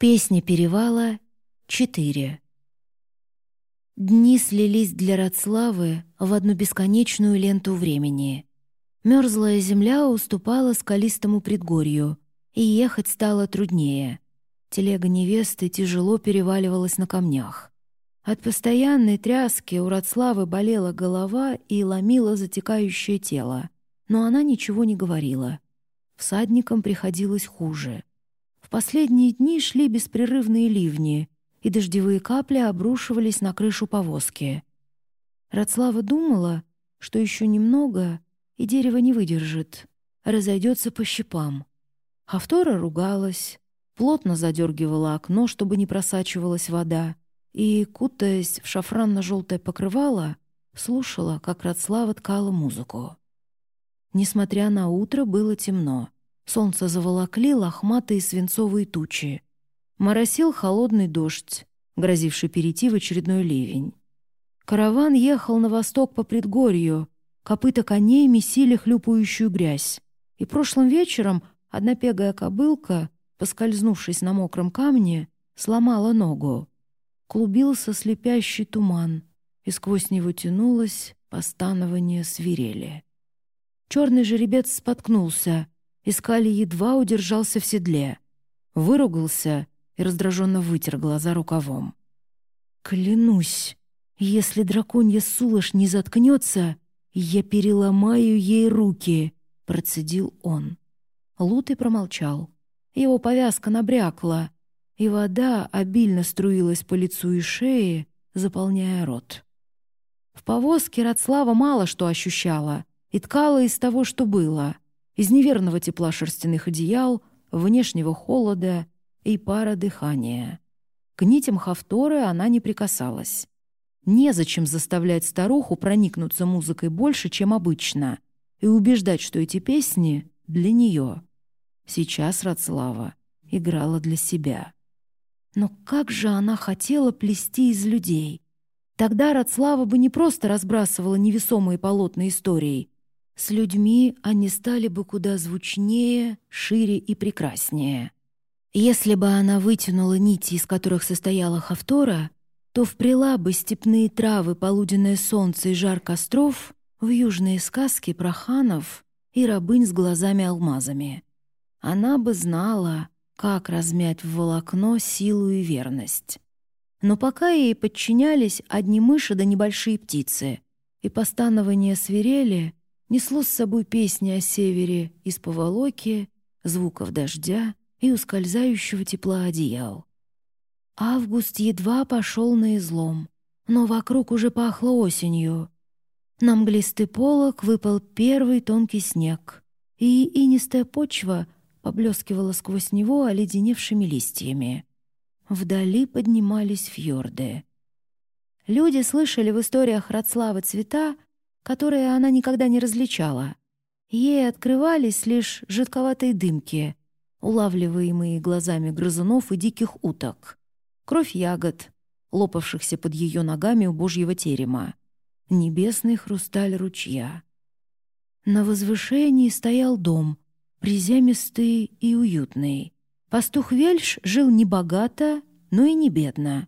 Песня перевала 4. Дни слились для Радславы в одну бесконечную ленту времени. Мерзлая земля уступала скалистому предгорью, и ехать стало труднее. Телега невесты тяжело переваливалась на камнях. От постоянной тряски у Радславы болела голова и ломила затекающее тело, но она ничего не говорила. Всадникам приходилось хуже — последние дни шли беспрерывные ливни, и дождевые капли обрушивались на крышу повозки. Радслава думала, что еще немного, и дерево не выдержит, разойдется по щепам. Хавтора ругалась, плотно задергивала окно, чтобы не просачивалась вода, и, кутаясь в шафранно-желтое покрывало, слушала, как Радслава ткала музыку. Несмотря на утро, было темно — Солнце заволокли лохматые свинцовые тучи. Моросил холодный дождь, грозивший перейти в очередной ливень. Караван ехал на восток по предгорью, копыта коней месили хлюпающую грязь. И прошлым вечером одна пегая кобылка, поскользнувшись на мокром камне, сломала ногу. Клубился слепящий туман, и сквозь него тянулось постанование свирели. Черный жеребец споткнулся — Искали едва удержался в седле. Выругался и раздраженно вытер глаза рукавом. «Клянусь, если драконья Сулаш не заткнется, я переломаю ей руки», — процедил он. Лутый промолчал. Его повязка набрякла, и вода обильно струилась по лицу и шее, заполняя рот. В повозке Радслава мало что ощущала и ткала из того, что было — из неверного тепла шерстяных одеял, внешнего холода и пара дыхания. К нитям Хавторы она не прикасалась. Незачем заставлять старуху проникнуться музыкой больше, чем обычно, и убеждать, что эти песни для нее. Сейчас Рацлава играла для себя. Но как же она хотела плести из людей! Тогда Рацлава бы не просто разбрасывала невесомые полотна историей, с людьми они стали бы куда звучнее, шире и прекраснее. Если бы она вытянула нити, из которых состояла Хавтора, то впряла бы степные травы, полуденное солнце и жар костров в южные сказки про ханов и рабынь с глазами-алмазами. Она бы знала, как размять в волокно силу и верность. Но пока ей подчинялись одни мыши да небольшие птицы, и постанование свирели несло с собой песни о севере из поволоки, звуков дождя и ускользающего тепла одеял. Август едва пошел на излом, но вокруг уже пахло осенью. На мглистый полог выпал первый тонкий снег, и инистая почва поблескивала сквозь него оледеневшими листьями. Вдали поднимались фьорды. Люди слышали в историях Радславы цвета, которые она никогда не различала. Ей открывались лишь жидковатые дымки, улавливаемые глазами грызунов и диких уток, кровь ягод, лопавшихся под ее ногами у божьего терема, небесный хрусталь ручья. На возвышении стоял дом, приземистый и уютный. Пастух Вельш жил не богато, но и не бедно,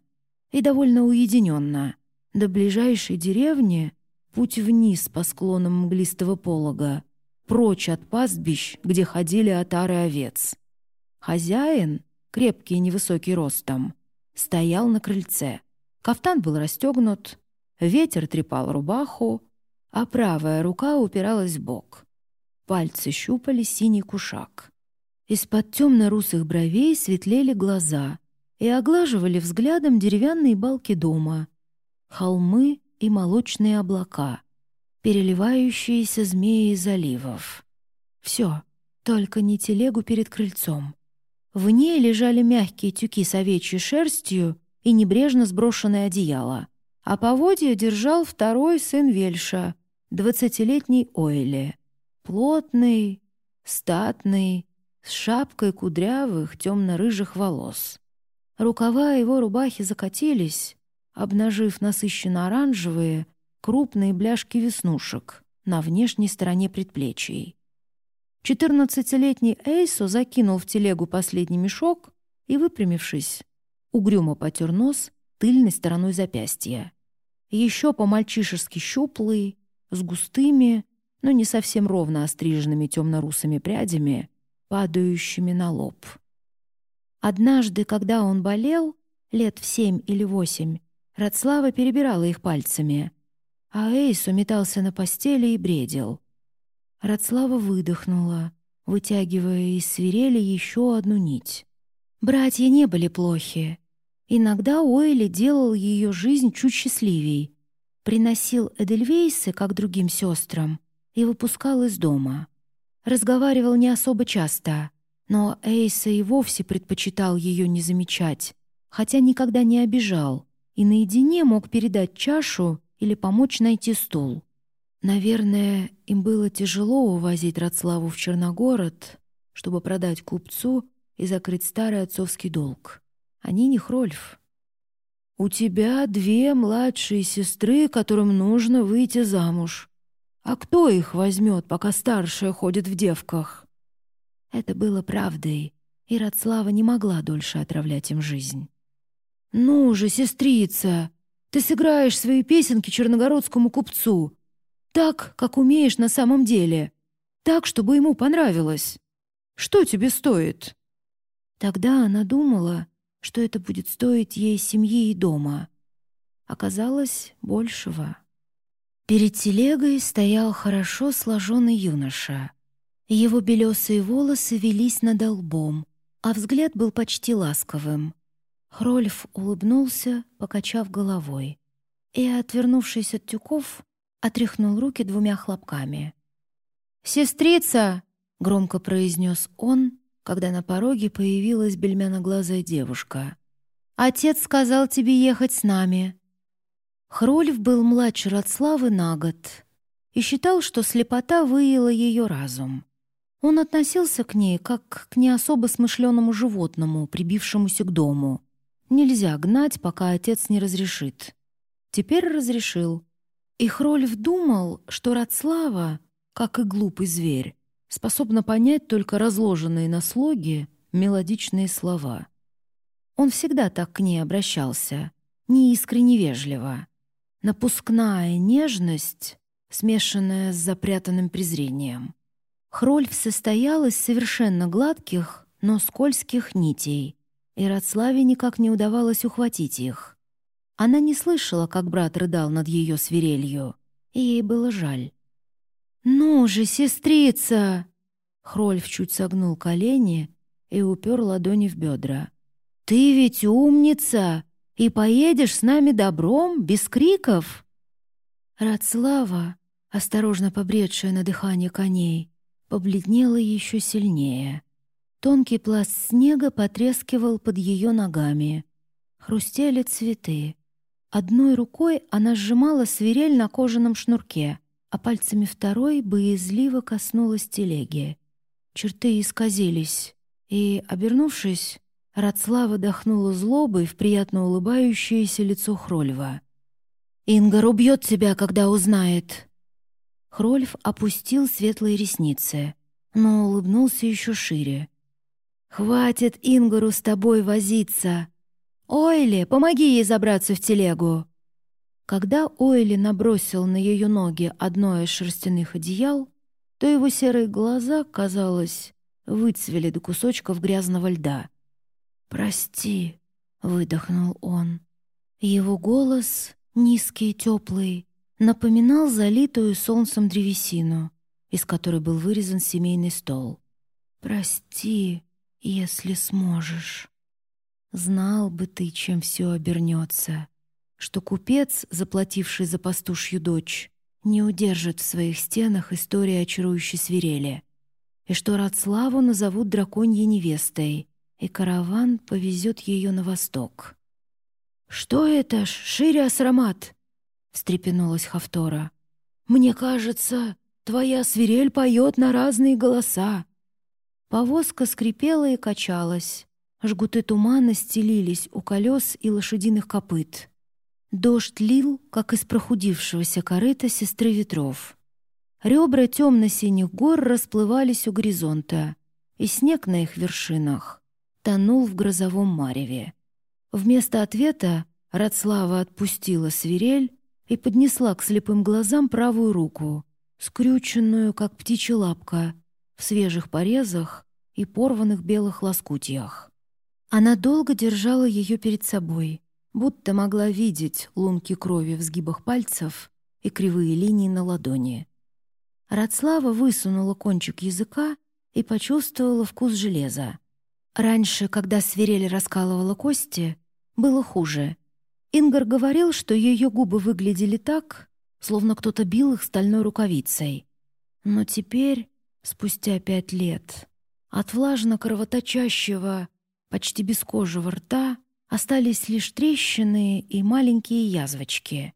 и довольно уединенно. До ближайшей деревни Путь вниз по склонам мглистого полога, прочь от пастбищ, где ходили отары овец. Хозяин, крепкий и невысокий ростом, стоял на крыльце. Кафтан был расстегнут, ветер трепал рубаху, а правая рука упиралась в бок. Пальцы щупали синий кушак. Из-под темно-русых бровей светлели глаза и оглаживали взглядом деревянные балки дома. Холмы и молочные облака, переливающиеся змеи заливов. Все, только не телегу перед крыльцом. В ней лежали мягкие тюки с овечьей шерстью и небрежно сброшенное одеяло, а поводья держал второй сын Вельша, двадцатилетний Ойли. Плотный, статный, с шапкой кудрявых темно-рыжих волос. Рукава его рубахи закатились, обнажив насыщенно-оранжевые, крупные бляшки веснушек на внешней стороне предплечий. Четырнадцатилетний Эйсо закинул в телегу последний мешок и, выпрямившись, угрюмо потер нос тыльной стороной запястья. Еще по-мальчишески щуплый, с густыми, но не совсем ровно остриженными темно-русыми прядями, падающими на лоб. Однажды, когда он болел, лет в семь или восемь, Радслава перебирала их пальцами, а Эйс уметался на постели и бредил. Радслава выдохнула, вытягивая из свирели еще одну нить. Братья не были плохи. Иногда Ойли делал ее жизнь чуть счастливей, приносил Эдельвейсы, как другим сестрам, и выпускал из дома. Разговаривал не особо часто, но Эйса и вовсе предпочитал ее не замечать, хотя никогда не обижал, и наедине мог передать чашу или помочь найти стул. Наверное, им было тяжело увозить Рацлаву в Черногород, чтобы продать купцу и закрыть старый отцовский долг. Они не Хрольф. «У тебя две младшие сестры, которым нужно выйти замуж. А кто их возьмет, пока старшая ходит в девках?» Это было правдой, и Рацлава не могла дольше отравлять им жизнь. «Ну же, сестрица, ты сыграешь свои песенки черногородскому купцу, так, как умеешь на самом деле, так, чтобы ему понравилось. Что тебе стоит?» Тогда она думала, что это будет стоить ей семьи и дома. Оказалось, большего. Перед телегой стоял хорошо сложенный юноша. Его белесые волосы велись над лбом, а взгляд был почти ласковым. Хрольф улыбнулся, покачав головой, и, отвернувшись от тюков, отряхнул руки двумя хлопками. «Сестрица!» — громко произнес он, когда на пороге появилась бельмяноглазая девушка. «Отец сказал тебе ехать с нами». Хрольф был младше Радславы на год и считал, что слепота выела ее разум. Он относился к ней как к не особо смышленому животному, прибившемуся к дому. Нельзя гнать, пока отец не разрешит. Теперь разрешил. И Хрольф думал, что Радслава, как и глупый зверь, способна понять только разложенные на слоги мелодичные слова. Он всегда так к ней обращался, неискренне вежливо. Напускная нежность, смешанная с запрятанным презрением. Хрольф состоял из совершенно гладких, но скользких нитей, и Радславе никак не удавалось ухватить их. Она не слышала, как брат рыдал над ее свирелью, и ей было жаль. «Ну же, сестрица!» Хрольф чуть согнул колени и упер ладони в бедра. «Ты ведь умница! И поедешь с нами добром, без криков!» Радслава, осторожно побредшая на дыхание коней, побледнела еще сильнее. Тонкий пласт снега потрескивал под ее ногами. Хрустели цветы. Одной рукой она сжимала свирель на кожаном шнурке, а пальцами второй боязливо коснулась телеги. Черты исказились, и, обернувшись, Радслава дохнула злобой в приятно улыбающееся лицо Хрольва. «Ингар убьет тебя, когда узнает!» Хрольф опустил светлые ресницы, но улыбнулся еще шире. «Хватит Ингару с тобой возиться! Ойли, помоги ей забраться в телегу!» Когда Ойли набросил на ее ноги одно из шерстяных одеял, то его серые глаза, казалось, выцвели до кусочков грязного льда. «Прости», — выдохнул он. Его голос, низкий и теплый, напоминал залитую солнцем древесину, из которой был вырезан семейный стол. «Прости», если сможешь. Знал бы ты, чем все обернется, что купец, заплативший за пастушью дочь, не удержит в своих стенах истории о чарующей свирели, и что Радславу назовут драконьей невестой, и караван повезет ее на восток. «Что это ж, Шире Асрамат?» — встрепенулась Хавтора. «Мне кажется, твоя свирель поет на разные голоса. Повозка скрипела и качалась. Жгуты тумана стелились у колес и лошадиных копыт. Дождь лил, как из прохудившегося корыта сестры ветров. Ребра темно-синих гор расплывались у горизонта, и снег на их вершинах тонул в грозовом мареве. Вместо ответа Радслава отпустила свирель и поднесла к слепым глазам правую руку, скрюченную, как птичья лапка, в свежих порезах и порванных белых лоскутьях. Она долго держала ее перед собой, будто могла видеть лунки крови в сгибах пальцев и кривые линии на ладони. Радслава высунула кончик языка и почувствовала вкус железа. Раньше, когда свирель раскалывала кости, было хуже. Ингар говорил, что ее губы выглядели так, словно кто-то бил их стальной рукавицей. Но теперь, спустя пять лет, от влажно-кровоточащего, почти бескожего рта остались лишь трещины и маленькие язвочки.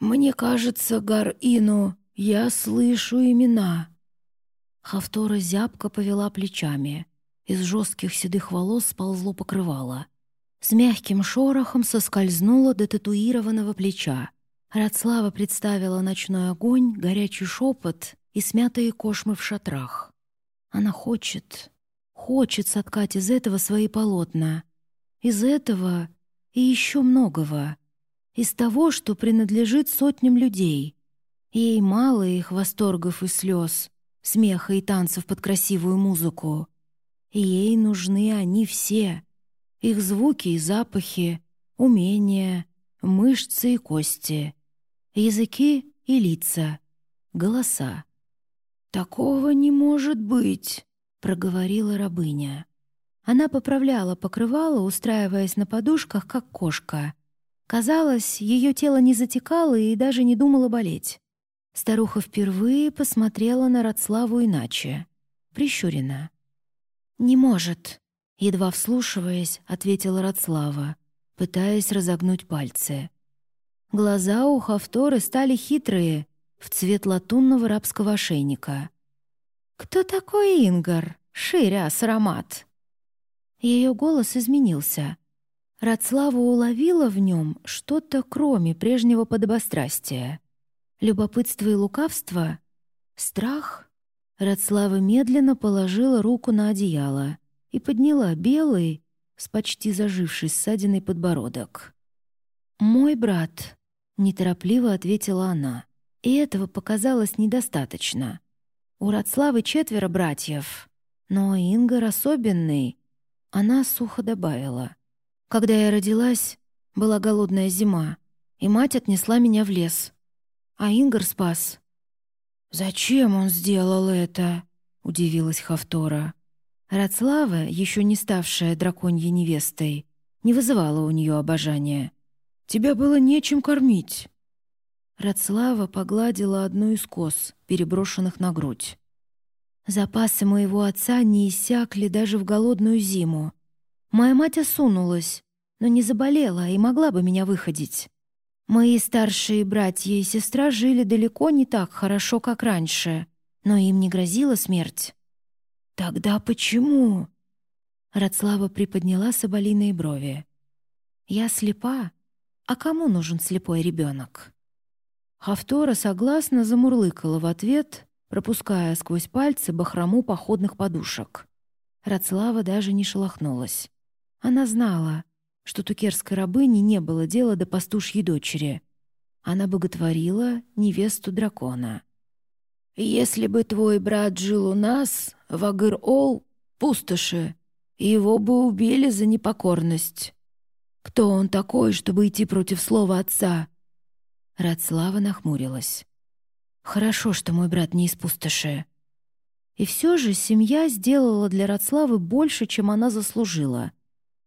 «Мне кажется, Гар-Ину, я слышу имена». Хавтора зябко повела плечами. Из жестких седых волос сползло покрывало. С мягким шорохом соскользнуло до татуированного плеча. Радслава представила ночной огонь, горячий шепот и смятые кошмы в шатрах. Она хочет, хочет соткать из этого свои полотна. Из этого и еще многого. Из того, что принадлежит сотням людей. Ей мало их восторгов и слез, смеха и танцев под красивую музыку. Ей нужны они все. Их звуки и запахи, умения, мышцы и кости, языки и лица, голоса. «Такого не может быть», — проговорила рабыня. Она поправляла покрывало, устраиваясь на подушках, как кошка. Казалось, ее тело не затекало и даже не думало болеть. Старуха впервые посмотрела на Радславу иначе, прищуренно. «Не может», — едва вслушиваясь, ответила Радслава, пытаясь разогнуть пальцы. Глаза у Хавторы стали хитрые, в цвет латунного рабского ошейника. «Кто такой Ингар? Ширяс Рамат?» Ее голос изменился. Радслава уловила в нем что-то кроме прежнего подобострастия. Любопытство и лукавство? Страх? Радслава медленно положила руку на одеяло и подняла белый, с почти зажившей ссадиной подбородок. «Мой брат», — неторопливо ответила она и этого показалось недостаточно. У Радславы четверо братьев, но Ингар особенный. Она сухо добавила. Когда я родилась, была голодная зима, и мать отнесла меня в лес. А Ингар спас. «Зачем он сделал это?» — удивилась Хавтора. Радслава, еще не ставшая драконьей невестой, не вызывала у нее обожания. «Тебя было нечем кормить». Радслава погладила одну из кос, переброшенных на грудь. Запасы моего отца не иссякли даже в голодную зиму. Моя мать осунулась, но не заболела и могла бы меня выходить. Мои старшие братья и сестра жили далеко не так хорошо, как раньше, но им не грозила смерть. «Тогда почему?» Радслава приподняла соболиные брови. «Я слепа. А кому нужен слепой ребенок?» Хавтора согласно замурлыкала в ответ, пропуская сквозь пальцы бахрому походных подушек. Рацлава даже не шелохнулась. Она знала, что тукерской рабыне не было дела до пастушьей дочери. Она боготворила невесту дракона. «Если бы твой брат жил у нас, в Агыр-Ол, пустоши, его бы убили за непокорность. Кто он такой, чтобы идти против слова отца?» Радслава нахмурилась. «Хорошо, что мой брат не из пустоши». И все же семья сделала для Радславы больше, чем она заслужила.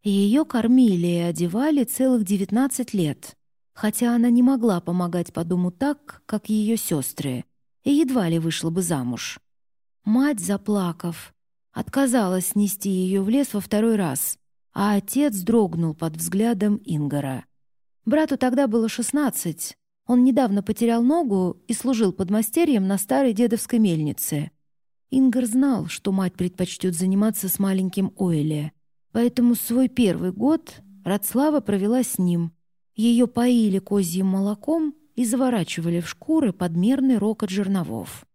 Ее кормили и одевали целых девятнадцать лет, хотя она не могла помогать по дому так, как ее сестры, и едва ли вышла бы замуж. Мать, заплакав, отказалась нести ее в лес во второй раз, а отец дрогнул под взглядом Ингара. Брату тогда было шестнадцать, он недавно потерял ногу и служил подмастерьем на старой дедовской мельнице. Ингар знал, что мать предпочтет заниматься с маленьким Ойле, поэтому свой первый год Радслава провела с ним. Ее поили козьим молоком и заворачивали в шкуры подмерный рокот жерновов.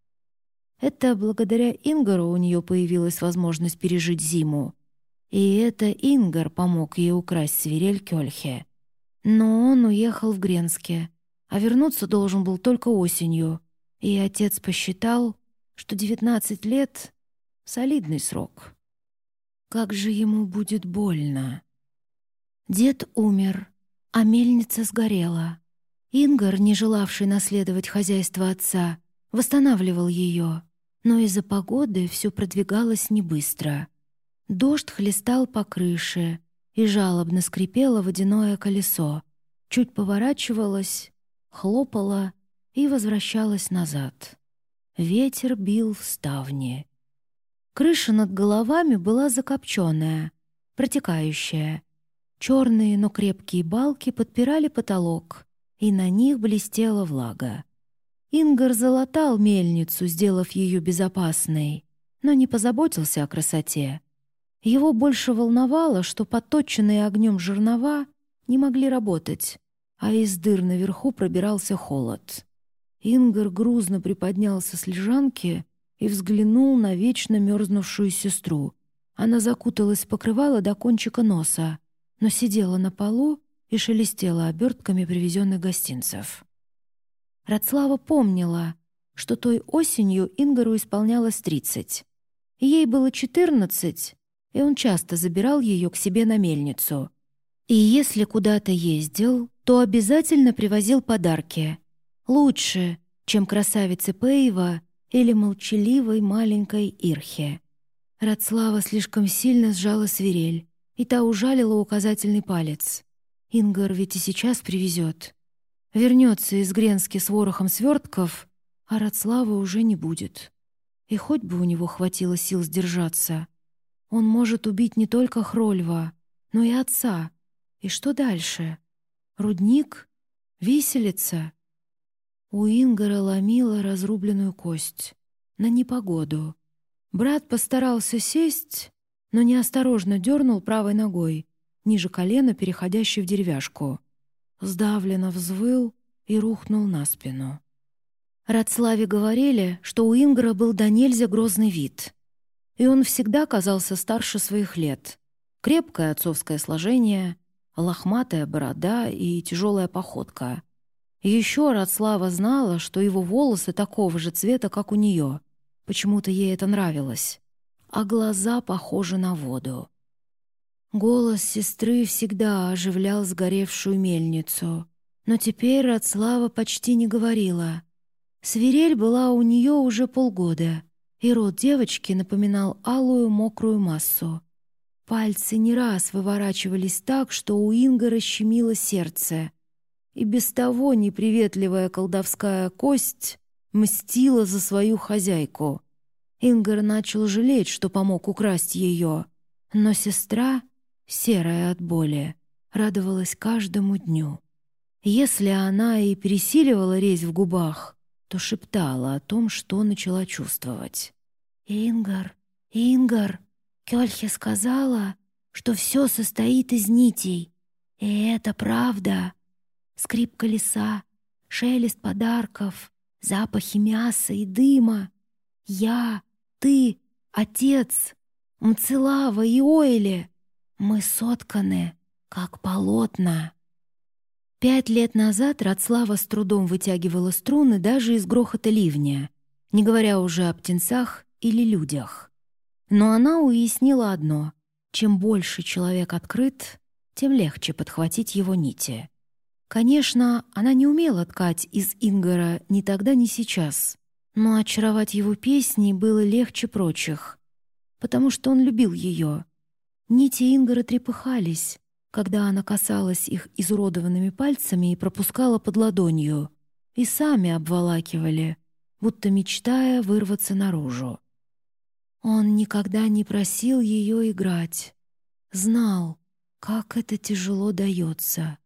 Это благодаря Ингару у нее появилась возможность пережить зиму. И это Ингар помог ей украсть свирель Кёльхе. Но он уехал в Гренске, а вернуться должен был только осенью, и отец посчитал, что 19 лет — солидный срок. Как же ему будет больно. Дед умер, а мельница сгорела. Ингар, не желавший наследовать хозяйство отца, восстанавливал ее, но из-за погоды все продвигалось не быстро. Дождь хлестал по крыше, и жалобно скрипело водяное колесо. Чуть поворачивалось, хлопало и возвращалось назад. Ветер бил в ставни. Крыша над головами была закопченная, протекающая. Черные, но крепкие балки подпирали потолок, и на них блестела влага. Ингар залатал мельницу, сделав ее безопасной, но не позаботился о красоте. Его больше волновало, что подточенные огнем жернова не могли работать, а из дыр наверху пробирался холод. Ингар грузно приподнялся с лежанки и взглянул на вечно мерзнувшую сестру. Она закуталась в покрывало до кончика носа, но сидела на полу и шелестела обертками привезенных гостинцев. Радслава помнила, что той осенью Ингару исполнялось тридцать. Ей было четырнадцать, и он часто забирал ее к себе на мельницу. И если куда-то ездил, то обязательно привозил подарки — Лучше, чем красавицы Пейва или молчаливой маленькой Ирхе. Радслава слишком сильно сжала свирель, и та ужалила указательный палец. Ингар ведь и сейчас привезет. Вернется из Гренски с ворохом свертков, а Радславы уже не будет. И хоть бы у него хватило сил сдержаться. Он может убить не только Хрольва, но и отца. И что дальше? Рудник? Виселица? У Ингара ломила разрубленную кость. На непогоду. Брат постарался сесть, но неосторожно дернул правой ногой, ниже колена, переходящей в деревяшку. Сдавленно взвыл и рухнул на спину. Радславе говорили, что у Ингара был до нельзя грозный вид. И он всегда казался старше своих лет. Крепкое отцовское сложение, лохматая борода и тяжелая походка — еще Радслава знала, что его волосы такого же цвета, как у нее. Почему-то ей это нравилось. А глаза похожи на воду. Голос сестры всегда оживлял сгоревшую мельницу. Но теперь Радслава почти не говорила. Свирель была у нее уже полгода, и рот девочки напоминал алую мокрую массу. Пальцы не раз выворачивались так, что у Ингара щемило сердце — и без того неприветливая колдовская кость мстила за свою хозяйку. Ингар начал жалеть, что помог украсть ее, но сестра, серая от боли, радовалась каждому дню. Если она и пересиливала резь в губах, то шептала о том, что начала чувствовать. «Ингар, Ингар, Кёльхе сказала, что все состоит из нитей, и это правда скрип колеса, шелест подарков, запахи мяса и дыма. Я, ты, отец, Мцелава и Ойле. Мы сотканы, как полотна. Пять лет назад Радслава с трудом вытягивала струны даже из грохота ливня, не говоря уже о птенцах или людях. Но она уяснила одно — чем больше человек открыт, тем легче подхватить его нити. Конечно, она не умела ткать из Ингара ни тогда, ни сейчас, но очаровать его песней было легче прочих, потому что он любил ее. Нити Ингара трепыхались, когда она касалась их изуродованными пальцами и пропускала под ладонью, и сами обволакивали, будто мечтая вырваться наружу. Он никогда не просил ее играть, знал, как это тяжело дается.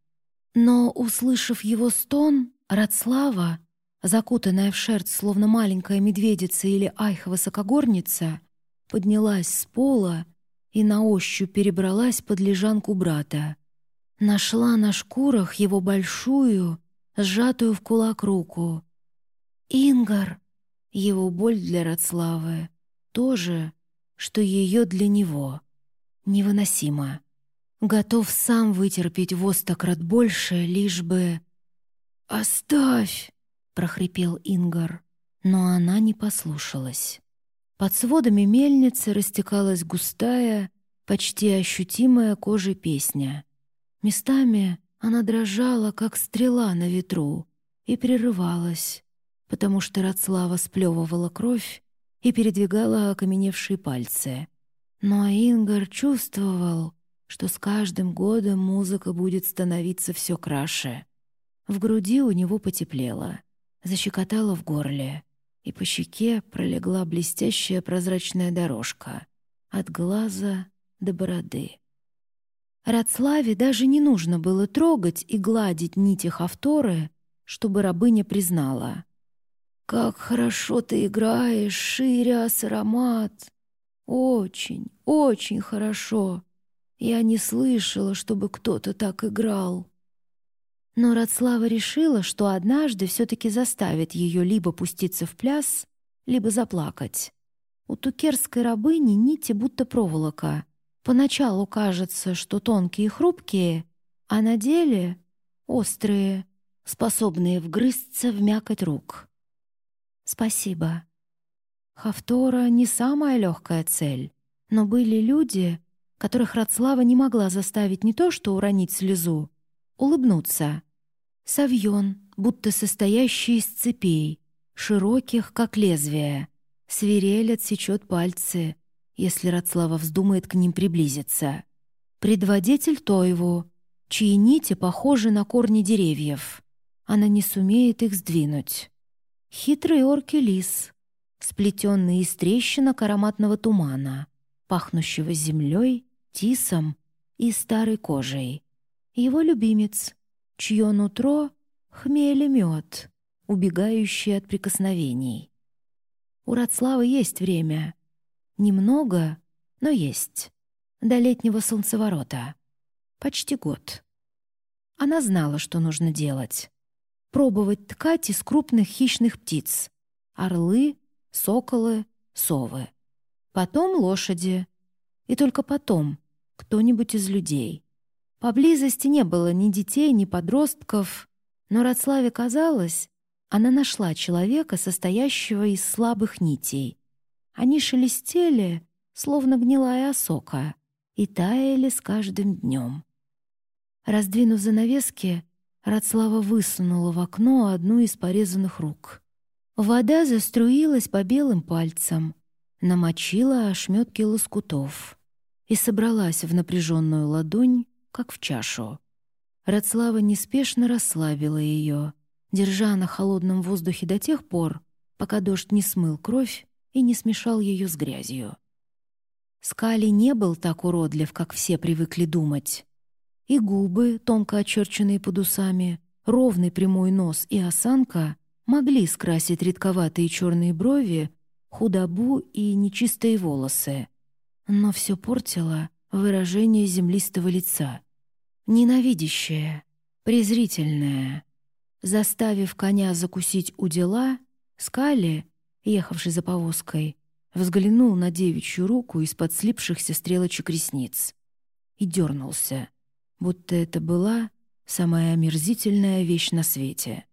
Но, услышав его стон, Радслава, закутанная в шерсть, словно маленькая медведица или айха-высокогорница, поднялась с пола и на ощупь перебралась под лежанку брата. Нашла на шкурах его большую, сжатую в кулак руку. «Ингар!» — его боль для Радславы, то же, что ее для него. невыносимо. Готов сам вытерпеть в остократ больше, лишь бы... «Оставь!» — прохрипел Ингар, но она не послушалась. Под сводами мельницы растекалась густая, почти ощутимая кожей песня. Местами она дрожала, как стрела на ветру, и прерывалась, потому что Рацлава сплевывала кровь и передвигала окаменевшие пальцы. Но Ингар чувствовал, что с каждым годом музыка будет становиться все краше. В груди у него потеплело, защекотало в горле, и по щеке пролегла блестящая прозрачная дорожка от глаза до бороды. Радславе даже не нужно было трогать и гладить нити Хавторы, чтобы рабыня признала. «Как хорошо ты играешь, Шириас аромат! Очень, очень хорошо! Я не слышала, чтобы кто-то так играл!» Но Радслава решила, что однажды все-таки заставит ее либо пуститься в пляс, либо заплакать. У тукерской рабыни нити будто проволока. Поначалу кажется, что тонкие и хрупкие, а на деле острые, способные вгрызться в мякоть рук. Спасибо. Хавтора не самая легкая цель, но были люди, которых Радслава не могла заставить не то что уронить слезу, улыбнуться — Савьон, будто состоящий из цепей, широких, как лезвие. Свирель отсечет пальцы, если Радслава вздумает к ним приблизиться. Предводитель Тоеву, чьи нити похожи на корни деревьев. Она не сумеет их сдвинуть. Хитрый орки-лис, сплетенный из трещинок ароматного тумана, пахнущего землей, тисом и старой кожей. Его любимец — чье нутро — хмель и мед, убегающий от прикосновений. У Радславы есть время. Немного, но есть. До летнего солнцеворота. Почти год. Она знала, что нужно делать. Пробовать ткать из крупных хищных птиц. Орлы, соколы, совы. Потом лошади. И только потом кто-нибудь из людей — Поблизости не было ни детей, ни подростков, но Радславе казалось, она нашла человека, состоящего из слабых нитей. Они шелестели, словно гнилая осока, и таяли с каждым днем. Раздвинув занавески, Радслава высунула в окно одну из порезанных рук. Вода заструилась по белым пальцам, намочила ошметки лоскутов и собралась в напряженную ладонь, как в чашу. Радслава неспешно расслабила ее, держа на холодном воздухе до тех пор, пока дождь не смыл кровь и не смешал ее с грязью. Скали не был так уродлив, как все привыкли думать. И губы, тонко очерченные под усами, ровный прямой нос и осанка могли скрасить редковатые черные брови, худобу и нечистые волосы. Но все портило выражение землистого лица. Ненавидящее, презрительное. Заставив коня закусить у дела, Скали, ехавший за повозкой, взглянул на девичью руку из-под слипшихся стрелочек ресниц и дернулся, будто это была самая омерзительная вещь на свете.